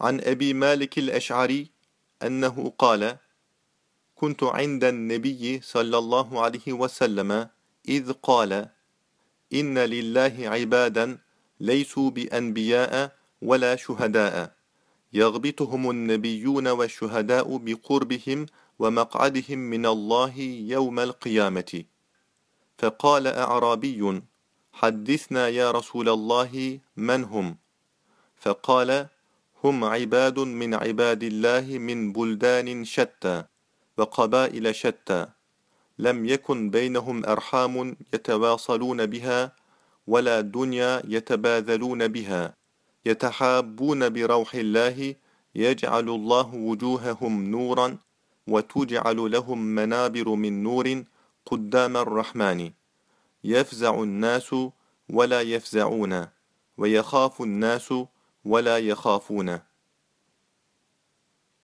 عن أبي مالك الأشعري أنه قال كنت عند النبي صلى الله عليه وسلم إذ قال إن لله عبادا ليسوا بأنبياء ولا شهداء يغبطهم النبيون والشهداء بقربهم ومقعدهم من الله يوم القيامة فقال أعرابي حدثنا يا رسول الله من هم؟ فقال هم عباد من عباد الله من بلدان شتى وقبائل شتى. لم يكن بينهم أرحام يتواصلون بها ولا دنيا يتباذلون بها. يتحابون بروح الله يجعل الله وجوههم نورا وتجعل لهم منابر من نور قدام الرحمن. يفزع الناس ولا يفزعون ويخاف الناس ولا يخافون.